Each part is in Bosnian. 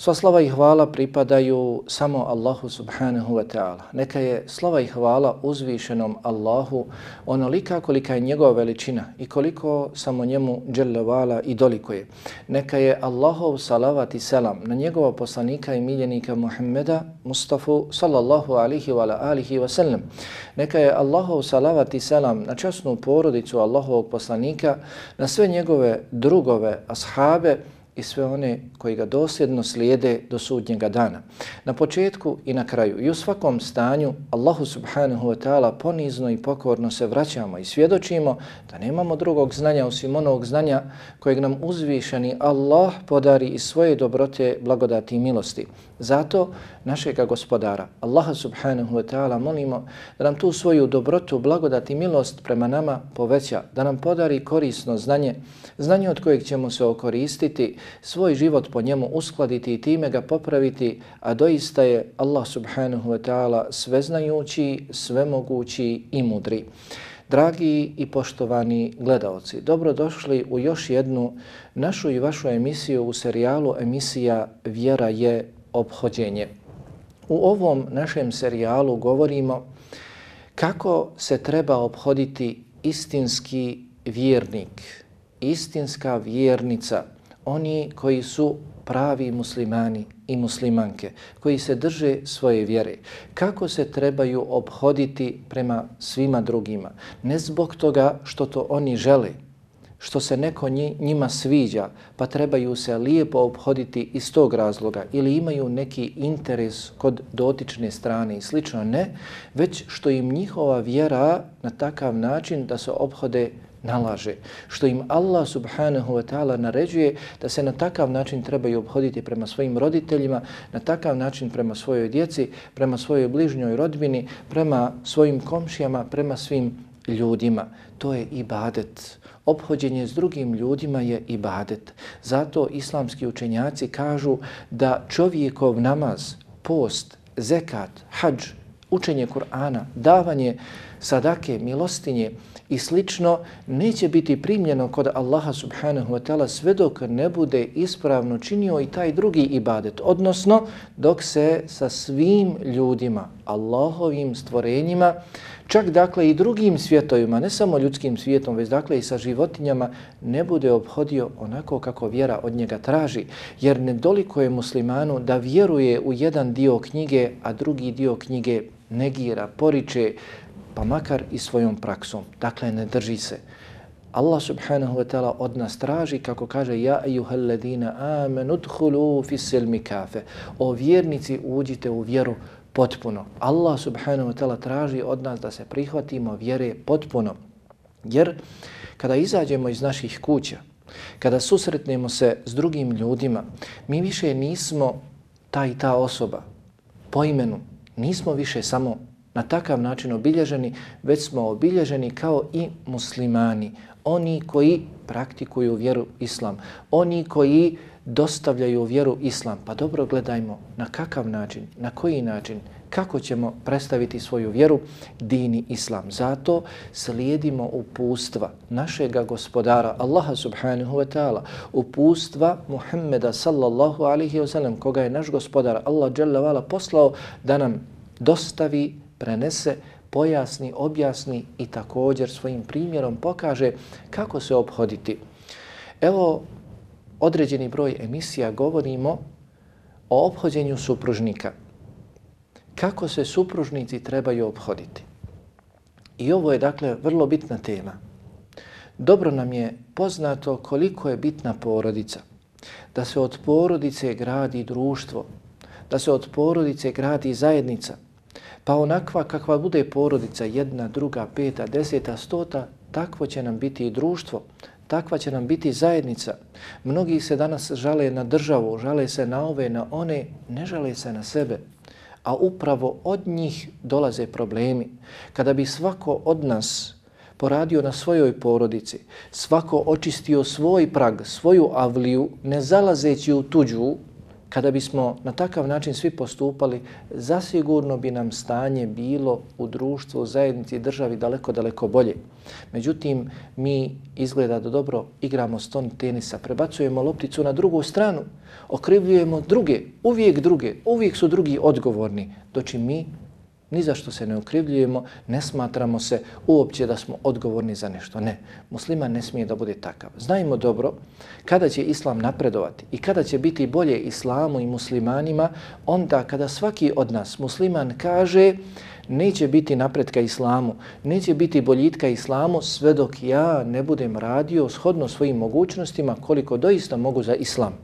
Sva slava i hvala pripadaju samo Allahu subhanahu wa ta'ala. Neka je slava i hvala uzvišenom Allahu onolika kolika je njegova veličina i koliko samo njemu dželjavala i doliko je. Neka je Allahov salavat i selam na njegova poslanika i miljenika Muhammeda Mustafa sallallahu alihi wa alihi wa sallam. Neka je Allahov salavat i selam na časnu porodicu Allahovog poslanika, na sve njegove drugove, ashabe, i sve one koji ga dosljedno slijede do sudnjega dana. Na početku i na kraju i u svakom stanju Allahu subhanahu wa ta'ala ponizno i pokorno se vraćamo i svjedočimo da nemamo drugog znanja osim onog znanja kojeg nam uzvišeni Allah podari iz svoje dobrote, blagodati i milosti. Zato našega gospodara, Allaha subhanahu wa ta'ala, molimo da nam tu svoju dobrotu, blagodat i milost prema nama poveća, da nam podari korisno znanje, znanje od kojeg ćemo se okoristiti, svoj život po njemu uskladiti i time ga popraviti, a doista je Allah subhanahu wa ta'ala sveznajući, svemogući i mudri. Dragi i poštovani gledaoci, dobrodošli u još jednu našu i vašu emisiju u serijalu emisija Vjera je obhođenje. U ovom našem serijalu govorimo kako se treba obhoditi istinski vjernik, istinska vjernica, oni koji su pravi muslimani i muslimanke, koji se drže svoje vjere, kako se trebaju obhoditi prema svima drugima. Ne zbog toga što to oni žele, što se neko njima sviđa, pa trebaju se lijepo obhoditi iz tog razloga ili imaju neki interes kod dotične strane i slično, ne, već što im njihova vjera na takav način da se obhode nalaže, što im Allah subhanahu wa ta'ala naređuje da se na takav način trebaju obhoditi prema svojim roditeljima, na takav način prema svojoj djeci, prema svojoj bližnjoj rodbini, prema svojim komšijama, prema svim ljudima. To je ibadet. Obhođenje s drugim ljudima je ibadet. Zato islamski učenjaci kažu da čovjekov namaz, post, zekat, hađ, učenje Kur'ana, davanje sadake, milostinje i slično neće biti primljeno kod Allaha subhanahu wa ta'ala sve dok ne bude ispravno činio i taj drugi ibadet. Odnosno dok se sa svim ljudima, Allahovim stvorenjima, čak dakle i drugim svjetovima, ne samo ljudskim svijetom, već dakle i sa životinjama, ne bude obhodio onako kako vjera od njega traži. Jer nedoliko je muslimanu da vjeruje u jedan dio knjige, a drugi dio knjige negira, poriče, pa makar i svojom praksom. Dakle, ne drži se. Allah subhanahu wa ta'ala od nas traži, kako kaže, Ja ejuhel ladina amenu dhulu fisilmi kafe. O vjernici, uđite u vjeru potpuno. Allah subhanahu wa ta'ala traži od nas da se prihvatimo vjere potpuno. Jer kada izađemo iz naših kuća, kada susretnemo se s drugim ljudima, mi više nismo ta i ta osoba po imenu. Nismo više samo na takav način obilježeni, već smo obilježeni kao i muslimani, oni koji praktikuju vjeru islam, oni koji dostavljaju vjeru islam. Pa dobro gledajmo na kakav način, na koji način, kako ćemo predstaviti svoju vjeru, dini islam. Zato slijedimo upustva našega gospodara Allaha subhanahu wa ta'ala, upustva Muhammeda sallallahu alihi wa sallam, koga je naš gospodar Allah poslao da nam dostavi prenese, pojasni, objasni i također svojim primjerom pokaže kako se obhoditi. Evo, određeni broj emisija govorimo o obhođenju supružnika. Kako se supružnici trebaju obhoditi? I ovo je dakle vrlo bitna tema. Dobro nam je poznato koliko je bitna porodica. Da se od porodice gradi društvo, da se od porodice gradi zajednica, Pa onakva kakva bude porodica, jedna, druga, peta, deseta, stota, takvo će nam biti i društvo, takva će nam biti zajednica. Mnogi se danas žale na državu, žale se na ove, na one, ne žale se na sebe. a upravo od njih dolaze problemi. Kada bi svako od nas poradio na svojoj porodici, svako očistio svoj prag, svoju avliju, ne zalazeći u tuđu, kada bismo na takav način svi postupali, zasigurno bi nam stanje bilo u društvu, u zajednici državi daleko, daleko bolje. Međutim, mi izgleda da dobro igramo ston tenisa, prebacujemo lopticu na drugu stranu, okrivljujemo druge, uvijek druge, uvijek su drugi odgovorni, doći mi Ni za što se ne okrivljujemo, ne smatramo se uopće da smo odgovorni za nešto. Ne, musliman ne smije da bude takav. Znajmo dobro kada će islam napredovati i kada će biti bolje islamu i muslimanima, onda kada svaki od nas musliman kaže neće biti napretka islamu, neće biti boljitka islamu sve dok ja ne budem radio shodno svojim mogućnostima koliko doista mogu za islam.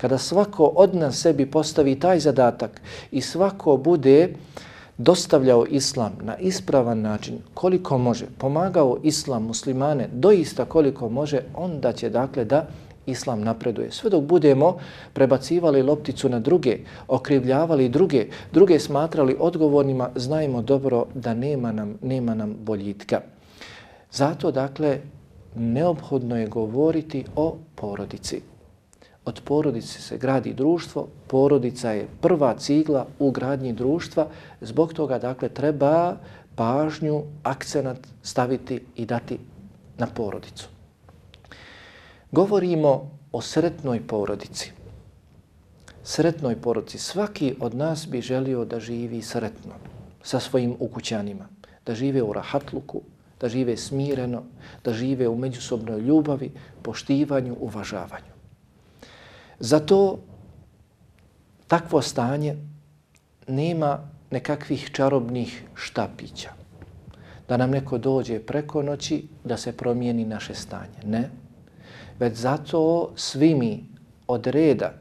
Kada svako od nas sebi postavi taj zadatak i svako bude uh, dostavljao islam na ispravan način koliko može, pomagao islam muslimane doista koliko može, onda će dakle da islam napreduje. Sve dok budemo prebacivali lopticu na druge, okrivljavali druge, druge smatrali odgovornima, znajmo dobro da nema nam, nema nam boljitka. Zato dakle neophodno je govoriti o porodici. Od porodice se gradi društvo, porodica je prva cigla u gradnji društva, zbog toga dakle treba pažnju, akcenat staviti i dati na porodicu. Govorimo o sretnoj porodici. Sretnoj porodici. Svaki od nas bi želio da živi sretno sa svojim ukućanima, da žive u rahatluku, da žive smireno, da žive u međusobnoj ljubavi, poštivanju, uvažavanju. Zato takvo stanje nema nekakvih čarobnih štapića. Da nam neko dođe preko noći da se promijeni naše stanje. Ne. Već zato svi mi od reda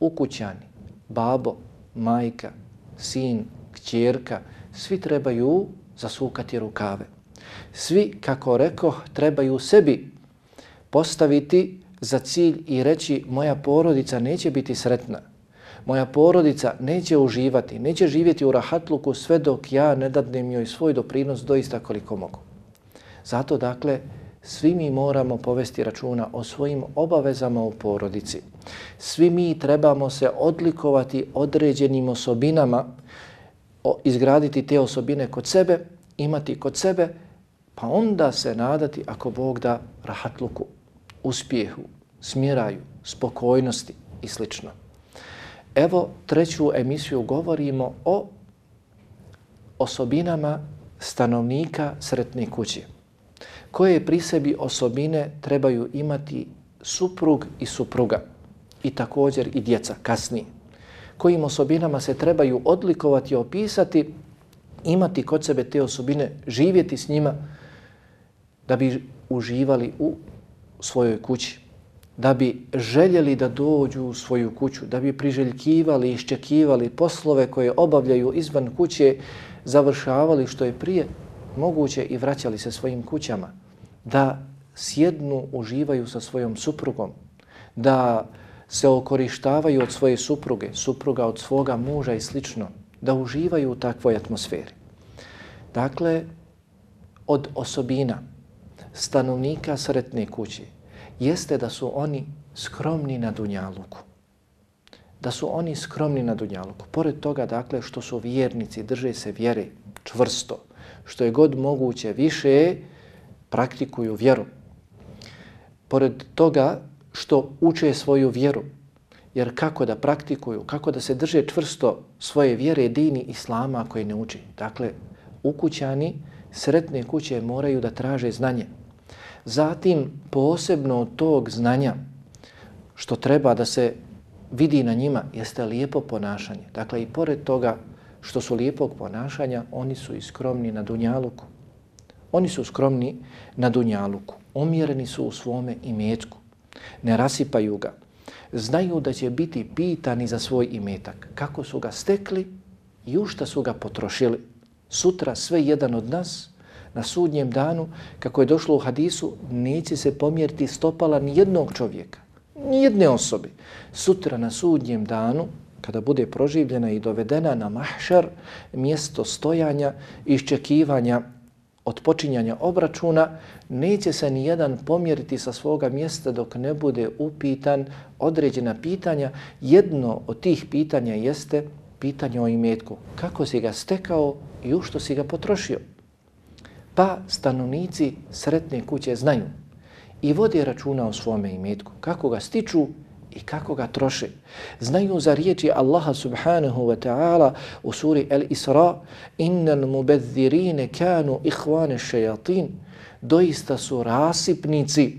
ukućani, babo, majka, sin, kćerka, svi trebaju zasukati rukave. Svi, kako reko, trebaju sebi postaviti za cilj i reći moja porodica neće biti sretna, moja porodica neće uživati, neće živjeti u rahatluku sve dok ja ne dadnem joj svoj doprinos doista koliko mogu. Zato dakle, svi mi moramo povesti računa o svojim obavezama u porodici. Svi mi trebamo se odlikovati određenim osobinama, izgraditi te osobine kod sebe, imati kod sebe, pa onda se nadati ako Bog da rahatluku uspjehu, smiraju, spokojnosti i sl. Evo treću emisiju govorimo o osobinama stanovnika sretne kuće. Koje pri sebi osobine trebaju imati suprug i supruga i također i djeca kasnije. Kojim osobinama se trebaju odlikovati i opisati, imati kod sebe te osobine, živjeti s njima da bi uživali u svojoj kući, da bi željeli da dođu u svoju kuću, da bi priželjkivali, iščekivali poslove koje obavljaju izvan kuće, završavali što je prije moguće i vraćali se svojim kućama, da sjednu, uživaju sa svojom suprugom, da se okorištavaju od svoje supruge, supruga od svoga muža i slično, da uživaju u takvoj atmosferi. Dakle, od osobina, stanovnika sretne kuće jeste da su oni skromni na dunjaluku. Da su oni skromni na dunjaluku. Pored toga, dakle, što su vjernici, drže se vjere čvrsto, što je god moguće više, praktikuju vjeru. Pored toga što uče svoju vjeru, jer kako da praktikuju, kako da se drže čvrsto svoje vjere dini islama koje ne uči. Dakle, ukućani sretne kuće moraju da traže znanje. Zatim, posebno od tog znanja što treba da se vidi na njima jeste lijepo ponašanje. Dakle, i pored toga što su lijepog ponašanja, oni su i skromni na dunjaluku. Oni su skromni na dunjaluku. Umjereni su u svome imetku. Ne rasipaju ga. Znaju da će biti pitani za svoj imetak. Kako su ga stekli i u šta su ga potrošili. Sutra sve jedan od nas na sudnjem danu, kako je došlo u hadisu, neće se pomjeriti stopala ni jednog čovjeka, ni jedne osobe. Sutra na sudnjem danu, kada bude proživljena i dovedena na mahšar, mjesto stojanja i iščekivanja od počinjanja obračuna, neće se ni jedan pomjeriti sa svoga mjesta dok ne bude upitan određena pitanja. Jedno od tih pitanja jeste pitanje o imetku. Kako si ga stekao i u što si ga potrošio? Pa stanovnici sretne kuće znaju i vode računa o svome imetku. Kako ga stiču i kako ga troše. Znaju za riječi Allaha subhanahu wa ta'ala u suri Al-Isra innal mubedzirine kanu ihvane šajatin doista su rasipnici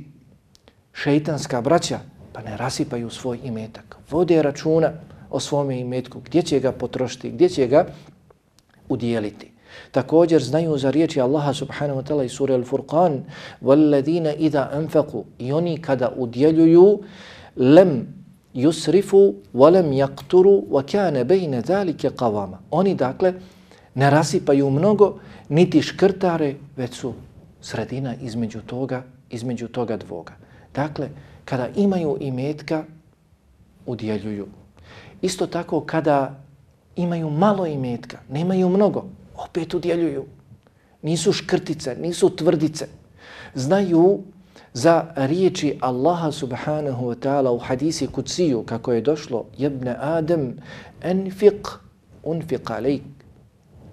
šeitanska braća pa ne rasipaju svoj imetak. Vode računa o svome imetku, gdje će ga potrošiti, gdje će ga udijeliti. Također znaju za riječi Allaha subhanahu wa ta'ala i sura Al-Furqan وَالَّذِينَ إِذَا أَنْفَقُوا I oni kada udjeljuju lem yusrifu wa lam yaqturu wa kana bayna zalika qawama. Oni dakle ne rasipaju mnogo niti škrtare, već su sredina između toga, između toga dvoga. Dakle, kada imaju imetka, udjeljuju. Isto tako kada imaju malo imetka, nemaju mnogo, opet udjeljuju. Nisu škrtice, nisu tvrdice. Znaju za riječi Allaha subhanahu wa ta'ala u hadisi kuciju kako je došlo jebne Adem enfiq unfiq alejk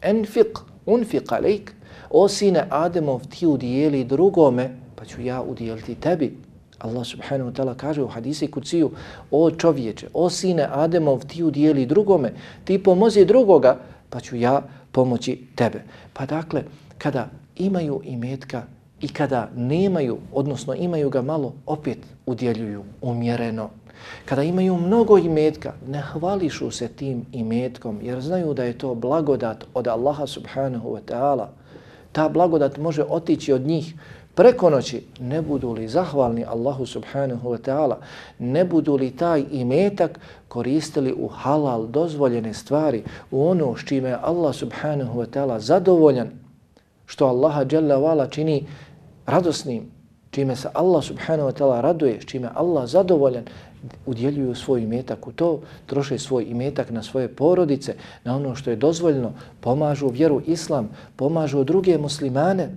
enfiq unfiq alejk o sine Ademov ti udijeli drugome pa ću ja udijeliti tebi Allah subhanahu wa ta'ala kaže u hadisi kuciju o čovječe, o sine Ademov ti udijeli drugome ti pomozi drugoga pa ću ja pomoći tebe pa dakle kada imaju imetka i kada nemaju, odnosno imaju ga malo, opet udjeljuju umjereno. Kada imaju mnogo imetka, ne hvališu se tim imetkom jer znaju da je to blagodat od Allaha subhanahu wa ta'ala. Ta blagodat može otići od njih preko noći. Ne budu li zahvalni Allahu subhanahu wa ta'ala, ne budu li taj imetak koristili u halal dozvoljene stvari, u ono s čime je Allah subhanahu wa ta'ala zadovoljan, što Allaha jalla vala čini radosnim, čime se Allah subhanahu wa ta'ala raduje, s čime Allah zadovoljan, udjeljuju svoj imetak u to, troše svoj imetak na svoje porodice, na ono što je dozvoljno, pomažu vjeru islam, pomažu druge muslimane,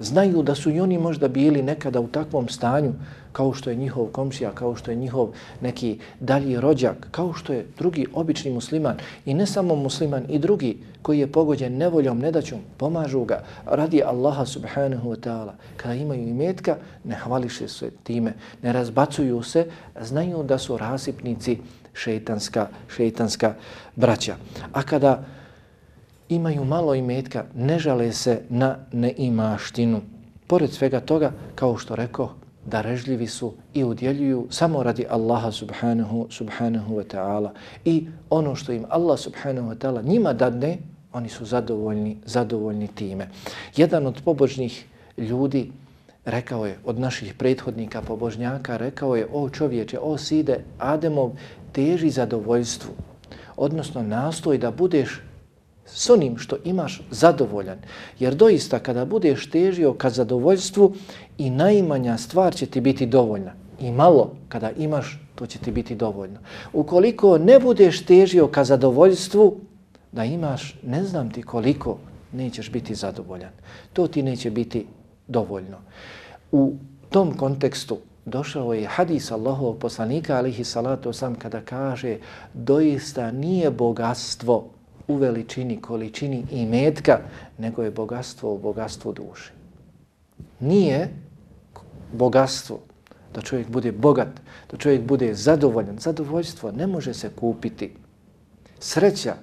znaju da su i oni možda bili nekada u takvom stanju kao što je njihov komšija, kao što je njihov neki dalji rođak, kao što je drugi obični musliman i ne samo musliman i drugi koji je pogođen nevoljom, nedaćom, pomažu ga radi Allaha subhanahu wa ta'ala. Kada imaju imetka, ne hvališe se time, ne razbacuju se, znaju da su rasipnici šeitanska, šeitanska braća. A kada imaju malo imetka, ne žale se na neimaštinu. Pored svega toga, kao što rekao, darežljivi su i udjeljuju samo radi Allaha subhanahu, subhanahu wa ta'ala. I ono što im Allah subhanahu wa ta'ala njima dadne, oni su zadovoljni, zadovoljni time. Jedan od pobožnih ljudi rekao je, od naših prethodnika pobožnjaka, rekao je, o čovječe, o side, Ademov teži zadovoljstvu. Odnosno, nastoj da budeš s onim što imaš zadovoljan. Jer doista kada budeš težio ka zadovoljstvu i najmanja stvar će ti biti dovoljna. I malo kada imaš, to će ti biti dovoljno. Ukoliko ne budeš težio ka zadovoljstvu, da imaš ne znam ti koliko, nećeš biti zadovoljan. To ti neće biti dovoljno. U tom kontekstu došao je hadis Allahovog poslanika alihi salatu sam kada kaže doista nije bogatstvo u veličini, količini i metka, nego je bogatstvo u bogatstvu duše. Nije bogatstvo da čovjek bude bogat, da čovjek bude zadovoljan. Zadovoljstvo ne može se kupiti. Sreća,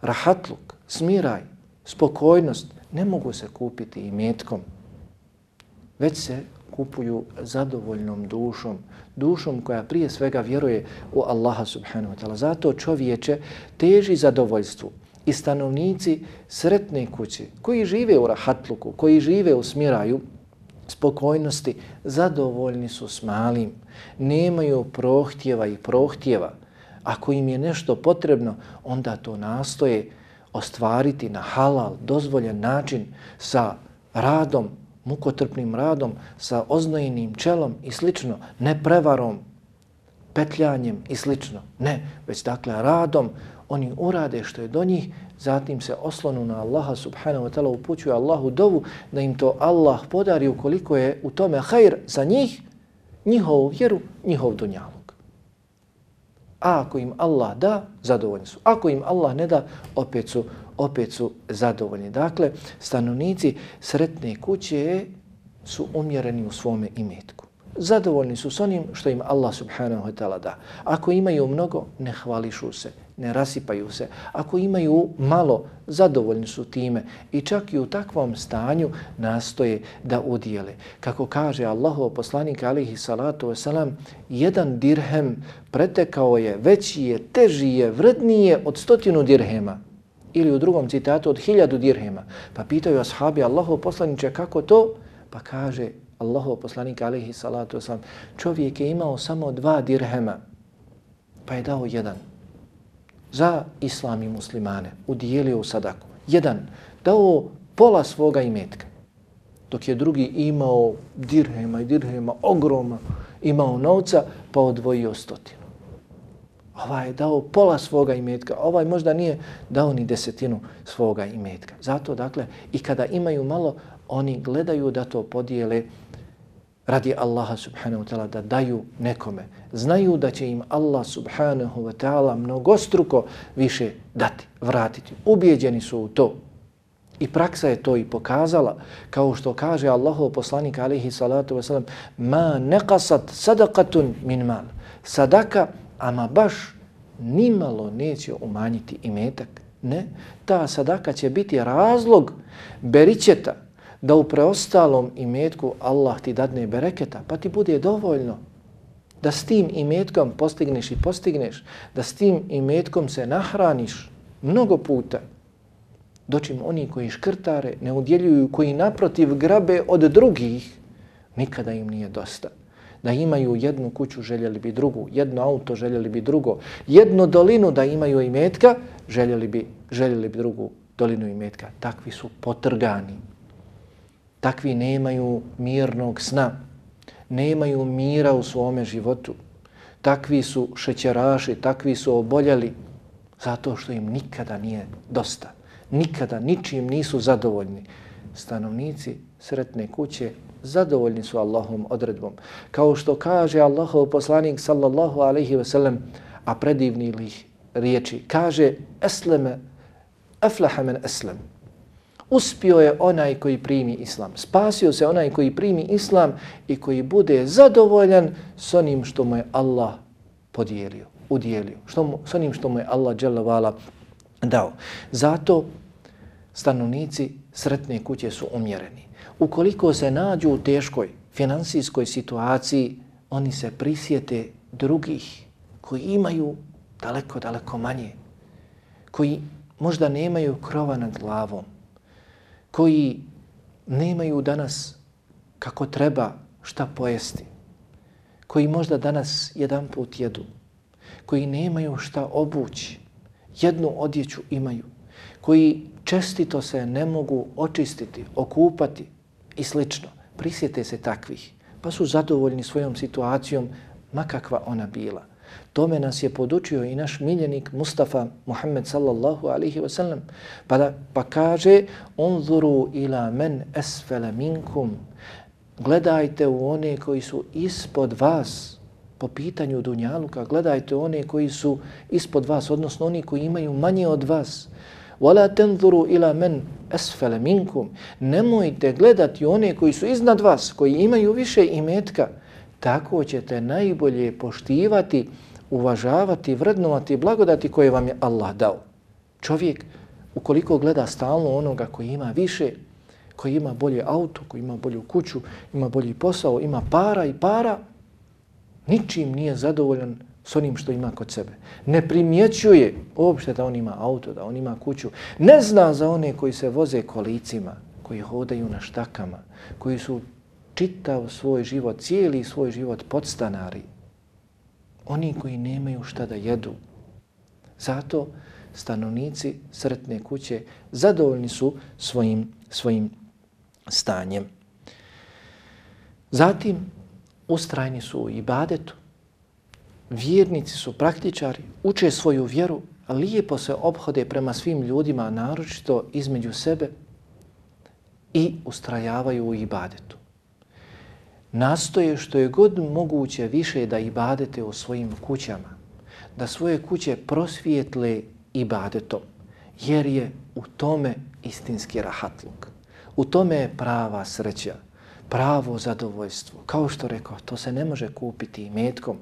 rahatluk, smiraj, spokojnost ne mogu se kupiti i metkom. Već se kupuju zadovoljnom dušom, dušom koja prije svega vjeruje u Allaha subhanahu wa ta'ala. Zato čovječe teži zadovoljstvu i stanovnici sretne kuće koji žive u rahatluku, koji žive u smiraju, spokojnosti, zadovoljni su s malim, nemaju prohtjeva i prohtjeva. Ako im je nešto potrebno, onda to nastoje ostvariti na halal, dozvoljen način sa radom, mukotrpnim radom, sa oznojenim čelom i slično, ne prevarom. petljanjem i slično. Ne, već dakle radom oni urade što je do njih, zatim se oslonu na Allaha subhanahu wa ta'ala upućuju Allahu dovu da im to Allah podari ukoliko je u tome hajr za njih, njihovu vjeru, njihov dunjalu. A ako im Allah da, zadovoljni su. Ako im Allah ne da, opet su, opet su zadovoljni. Dakle, stanovnici sretne kuće su umjereni u svome imetku. Zadovoljni su s onim što im Allah subhanahu wa ta'ala da. Ako imaju mnogo, ne hvališu se, ne rasipaju se. Ako imaju malo, zadovoljni su time i čak i u takvom stanju nastoje da udijele. Kako kaže Allahov poslanik alihi salatu wasalam, jedan dirhem pretekao je, veći je, teži je, vrednije od stotinu dirhema. Ili u drugom citatu od hiljadu dirhema. Pa pitaju ashabi Allahov poslaniče kako to? Pa kaže Allahov poslanik alihi salatu wasalam, čovjek je imao samo dva dirhema, pa je dao jedan za islam i muslimane, udijelio u sadaku. Jedan, dao pola svoga imetka, dok je drugi imao dirhema i dirhema, ogroma, imao novca, pa odvojio stotinu. Ovaj je dao pola svoga imetka, ovaj možda nije dao ni desetinu svoga imetka. Zato, dakle, i kada imaju malo, oni gledaju da to podijele radi Allaha subhanahu wa ta'ala da daju nekome. Znaju da će im Allah subhanahu wa ta'ala mnogostruko više dati, vratiti. Ubijeđeni su u to. I praksa je to i pokazala, kao što kaže Allahov poslanik alaihi salatu wasalam, ma nekasat sadakatun min mal. Sadaka, ama baš nimalo neće umanjiti imetak. Ne, ta sadaka će biti razlog beričeta, da u preostalom imetku Allah ti dadne bereketa, pa ti bude dovoljno da s tim imetkom postigneš i postigneš, da s tim imetkom se nahraniš mnogo puta, doćim oni koji škrtare ne udjeljuju, koji naprotiv grabe od drugih, nikada im nije dosta. Da imaju jednu kuću, željeli bi drugu, jedno auto, željeli bi drugo, jednu dolinu da imaju imetka, željeli bi, željeli bi drugu dolinu imetka. Takvi su potrgani takvi nemaju mirnog sna, nemaju mira u svome životu. Takvi su šećeraši, takvi su oboljeli zato što im nikada nije dosta. Nikada ničim nisu zadovoljni. Stanovnici sretne kuće zadovoljni su Allahom odredbom. Kao što kaže Allahov poslanik sallallahu alaihi ve sellem, a predivni li riječi, kaže esleme, aflaha men eslem, uspio je onaj koji primi islam. Spasio se onaj koji primi islam i koji bude zadovoljan s onim što mu je Allah podijelio, udijelio. što mu, s onim što mu je Allah dželavala dao. Zato stanovnici sretne kuće su umjereni. Ukoliko se nađu u teškoj finansijskoj situaciji, oni se prisjete drugih koji imaju daleko, daleko manje, koji možda nemaju krova nad glavom, koji nemaju danas kako treba šta pojesti, koji možda danas jedan put jedu, koji nemaju šta obući, jednu odjeću imaju, koji čestito se ne mogu očistiti, okupati i slično. Prisjete se takvih, pa su zadovoljni svojom situacijom, makakva ona bila. Tome nas je podučio i naš miljenik Mustafa Muhammed sallallahu alaihi wasallam. Pa, da, pa kaže, unzuru ila men esfele minkum. Gledajte u one koji su ispod vas po pitanju dunjaluka. Gledajte one koji su ispod vas, odnosno oni koji imaju manje od vas. Wala tanzuru ila men asfala minkum. Nemojte gledati one koji su iznad vas, koji imaju više imetka. Tako ćete najbolje poštivati uvažavati, vrednovati blagodati koje vam je Allah dao. Čovjek, ukoliko gleda stalno onoga koji ima više, koji ima bolje auto, koji ima bolju kuću, ima bolji posao, ima para i para, ničim nije zadovoljan s onim što ima kod sebe. Ne primjećuje uopšte da on ima auto, da on ima kuću. Ne zna za one koji se voze kolicima, koji hodaju na štakama, koji su čitav svoj život, cijeli svoj život podstanari, oni koji nemaju šta da jedu. Zato stanovnici sretne kuće zadovoljni su svojim, svojim stanjem. Zatim ustrajni su u ibadetu, vjernici su praktičari, uče svoju vjeru, lijepo se obhode prema svim ljudima, naročito između sebe i ustrajavaju u ibadetu. Nastoje što je god moguće više da ibadete u svojim kućama, da svoje kuće prosvijetle ibadetom, jer je u tome istinski rahatluk. U tome je prava sreća, pravo zadovoljstvo. Kao što rekao, to se ne može kupiti metkom,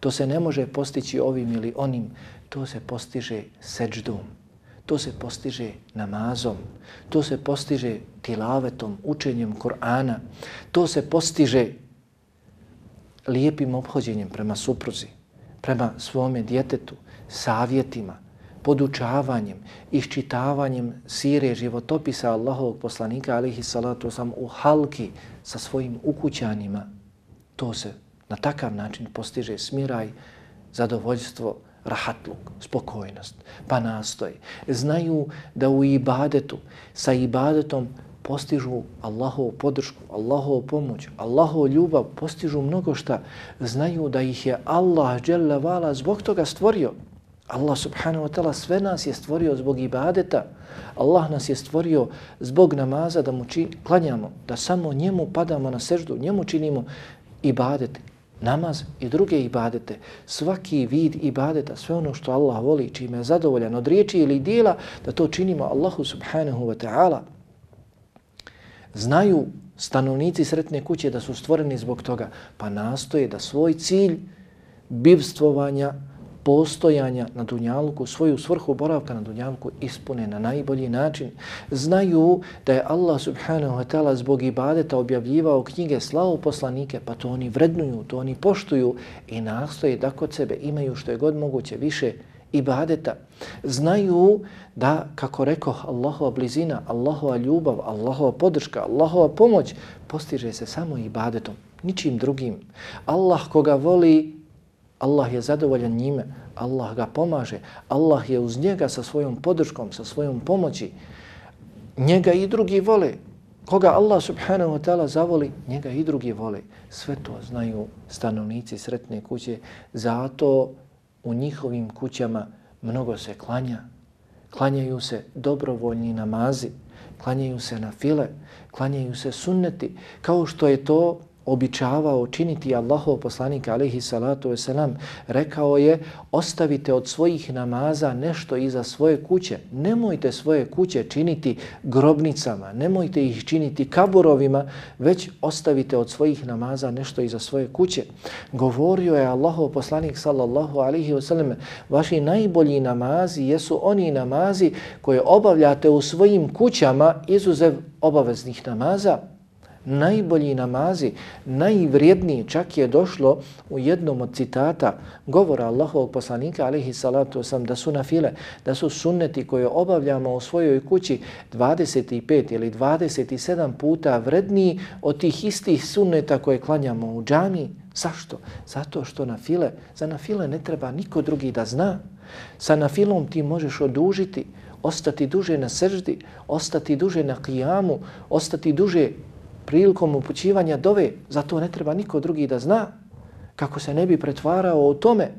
to se ne može postići ovim ili onim, to se postiže seđdom, to se postiže namazom, to se postiže tilavetom, učenjem Kur'ana, to se postiže lijepim obhođenjem prema supruzi, prema svome djetetu, savjetima, podučavanjem, iščitavanjem sire životopisa Allahovog poslanika alihi salatu sam u halki sa svojim ukućanima, to se na takav način postiže smiraj, zadovoljstvo, rahatluk, spokojnost, pa nastoji. Znaju da u ibadetu, sa ibadetom postižu Allahovu podršku, Allahovu pomoć, Allahovu ljubav, postižu mnogo šta. Znaju da ih je Allah vala zbog toga stvorio. Allah subhanahu wa ta'ala sve nas je stvorio zbog ibadeta. Allah nas je stvorio zbog namaza da mu či, klanjamo, da samo njemu padamo na seždu, njemu činimo ibadet, namaz i druge ibadete, svaki vid ibadeta, sve ono što Allah voli, čime je zadovoljan od riječi ili dijela, da to činimo Allahu subhanahu wa ta'ala. Znaju stanovnici sretne kuće da su stvoreni zbog toga, pa nastoje da svoj cilj bivstvovanja postojanja na Dunjalku, svoju svrhu boravka na Dunjalku ispune na najbolji način. Znaju da je Allah subhanahu wa ta'ala zbog ibadeta objavljivao knjige slavu poslanike, pa to oni vrednuju, to oni poštuju i nastoje da kod sebe imaju što je god moguće više ibadeta. Znaju da, kako rekao, Allahova blizina, Allahova ljubav, Allahova podrška, Allahova pomoć postiže se samo ibadetom, ničim drugim. Allah koga voli, Allah je zadovoljan njime, Allah ga pomaže, Allah je uz njega sa svojom podrškom, sa svojom pomoći. Njega i drugi vole. Koga Allah subhanahu wa ta'ala zavoli, njega i drugi vole. Sve to znaju stanovnici sretne kuće, zato u njihovim kućama mnogo se klanja. Klanjaju se dobrovoljni namazi, klanjaju se na file, klanjaju se sunneti, kao što je to običavao činiti Allahov poslanik alaihi salatu wasalam, rekao je ostavite od svojih namaza nešto iza svoje kuće. Nemojte svoje kuće činiti grobnicama, nemojte ih činiti kaburovima, već ostavite od svojih namaza nešto iza svoje kuće. Govorio je Allahov poslanik sallallahu alaihi wasalam, vaši najbolji namazi jesu oni namazi koje obavljate u svojim kućama izuzev obaveznih namaza najbolji namazi, najvrijedniji, čak je došlo u jednom od citata govora Allahovog poslanika, alihi salatu sam, da su na file, da su sunneti koje obavljamo u svojoj kući 25 ili 27 puta vredniji od tih istih sunneta koje klanjamo u džami. Zašto? Zato što na file, za na file ne treba niko drugi da zna. Sa na filom ti možeš odužiti, ostati duže na srždi, ostati duže na kijamu, ostati duže prilikom upućivanja dove, zato ne treba niko drugi da zna kako se ne bi pretvarao u tome.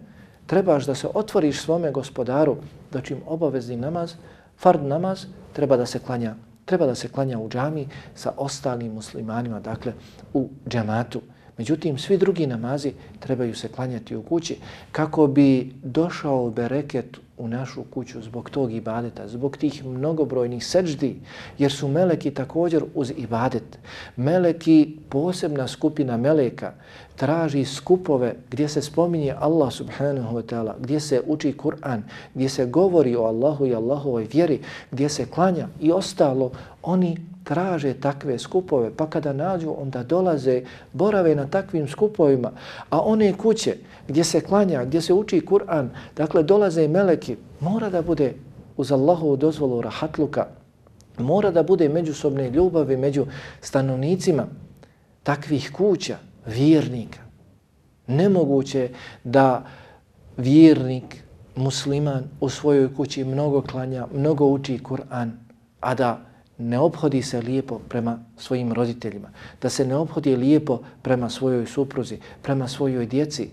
Trebaš da se otvoriš svome gospodaru, da čim obavezni namaz, fard namaz, treba da se klanja treba da se klanja u džami sa ostalim muslimanima, dakle u džamatu. Međutim, svi drugi namazi trebaju se klanjati u kući kako bi došao bereket u našu kuću zbog tog ibadeta, zbog tih mnogobrojnih seđdi, jer su meleki također uz ibadet. Meleki, posebna skupina meleka, traži skupove gdje se spominje Allah subhanahu wa ta'ala, gdje se uči Kur'an, gdje se govori o Allahu i Allahovoj vjeri, gdje se klanja i ostalo, oni traže takve skupove, pa kada nađu, onda dolaze, borave na takvim skupovima, a one kuće gdje se klanja, gdje se uči Kur'an, dakle dolaze i meleki, mora da bude uz Allahovu dozvolu rahatluka, mora da bude međusobne ljubavi među stanovnicima takvih kuća, vjernika. Nemoguće da vjernik, musliman u svojoj kući mnogo klanja, mnogo uči Kur'an, a da ne obhodi se lijepo prema svojim roditeljima, da se ne obhodi lijepo prema svojoj supruzi, prema svojoj djeci.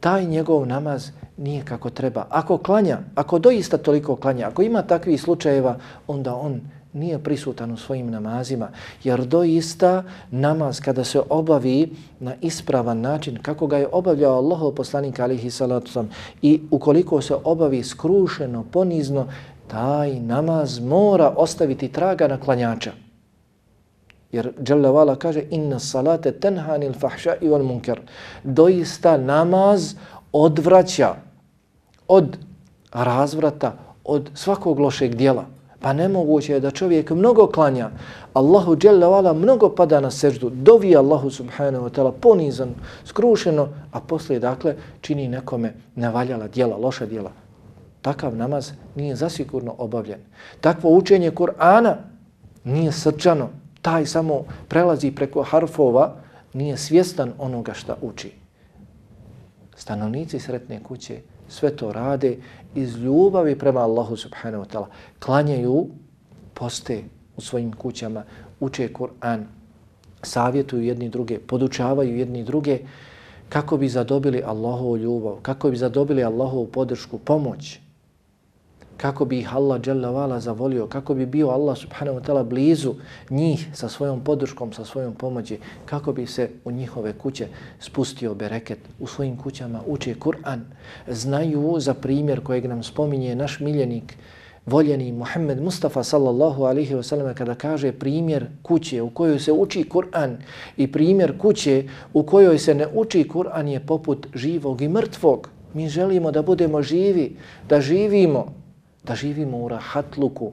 taj njegov namaz nije kako treba. Ako klanja, ako doista toliko klanja, ako ima takvih slučajeva, onda on nije prisutan u svojim namazima, jer doista namaz kada se obavi na ispravan način, kako ga je obavljao Allahov poslanik alihi salatu sam, i ukoliko se obavi skrušeno, ponizno, taj namaz mora ostaviti traga na klanjača. Jer Jalla Vala kaže inna salate tenhanil fahša i wal munkar. Doista namaz odvraća od razvrata, od svakog lošeg dijela. Pa nemoguće je da čovjek mnogo klanja, Allahu Jalla Vala mnogo pada na seždu, dovi Allahu subhanahu wa ta'ala ponizan, skrušeno, a poslije dakle čini nekome nevaljala djela, loša djela. Takav namaz nije zasigurno obavljen. Takvo učenje Kur'ana nije srčano, taj samo prelazi preko harfova, nije svjestan onoga šta uči. Stanovnici sretne kuće sve to rade iz ljubavi prema Allahu subhanahu wa ta'ala. Klanjaju, poste u svojim kućama, uče Kur'an, savjetuju jedni druge, podučavaju jedni druge kako bi zadobili Allahovu ljubav, kako bi zadobili Allahovu podršku, pomoć kako bi ih Allah dželle zavolio, kako bi bio Allah subhanahu wa ta'ala blizu njih sa svojom podrškom, sa svojom pomoći, kako bi se u njihove kuće spustio bereket. U svojim kućama, uče Kur'an, znaju za primjer kojeg nam spominje naš miljenik, voljeni Muhammed Mustafa sallallahu alaihi wa sallam kada kaže primjer kuće u kojoj se uči Kur'an i primjer kuće u kojoj se ne uči Kur'an je poput živog i mrtvog. Mi želimo da budemo živi, da živimo, da živimo u rahatluku.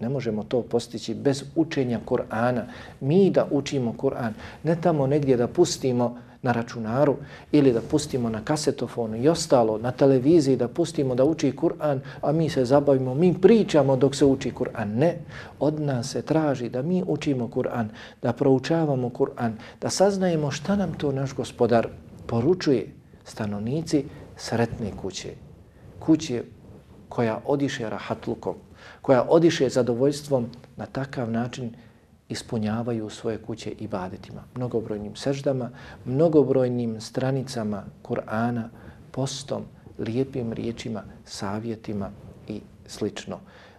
Ne možemo to postići bez učenja Kur'ana. Mi da učimo Kur'an, ne tamo negdje da pustimo na računaru ili da pustimo na kasetofonu i ostalo, na televiziji da pustimo da uči Kur'an, a mi se zabavimo, mi pričamo dok se uči Kur'an. Ne, od nas se traži da mi učimo Kur'an, da proučavamo Kur'an, da saznajemo šta nam to naš gospodar poručuje stanovnici sretne kuće. Kuće koja odiše rahatlukom, koja odiše zadovoljstvom, na takav način ispunjavaju svoje kuće i badetima. Mnogobrojnim seždama, mnogobrojnim stranicama Kur'ana, postom, lijepim riječima, savjetima i slično.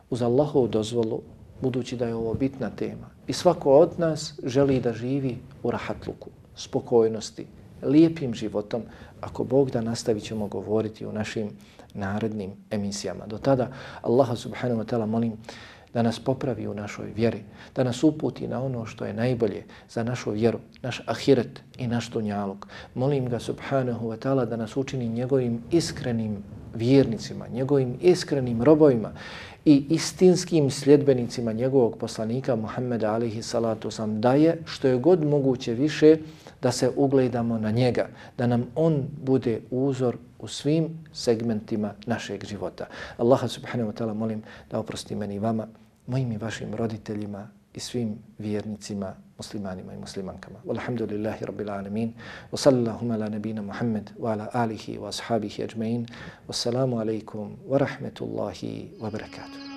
Uz Allahovu dozvolu, budući da je ovo bitna tema, i svako od nas želi da živi u rahatluku, spokojnosti, lijepim životom, ako Bog da nastavit ćemo govoriti u našim narednim emisijama. Do tada Allah subhanahu wa ta'ala molim da nas popravi u našoj vjeri, da nas uputi na ono što je najbolje za našu vjeru, naš ahiret i naš dunjalog. Molim ga subhanahu wa ta'ala da nas učini njegovim iskrenim vjernicima, njegovim iskrenim robovima i istinskim sljedbenicima njegovog poslanika Muhammeda alihi salatu sam daje što je god moguće više da se ugledamo na njega, da nam on bude uzor u svim segmentima našeg života. Allaha subhanahu wa ta'ala molim da oprosti meni i vama, mojim i vašim roditeljima i svim vjernicima, muslimanima i muslimankama. Walhamdulillahi rabbil alamin. Wa sallallahu ala nabina Muhammad wa ala alihi wa ashabihi ajma'in. Wassalamu alaikum wa rahmetullahi wa barakatuh.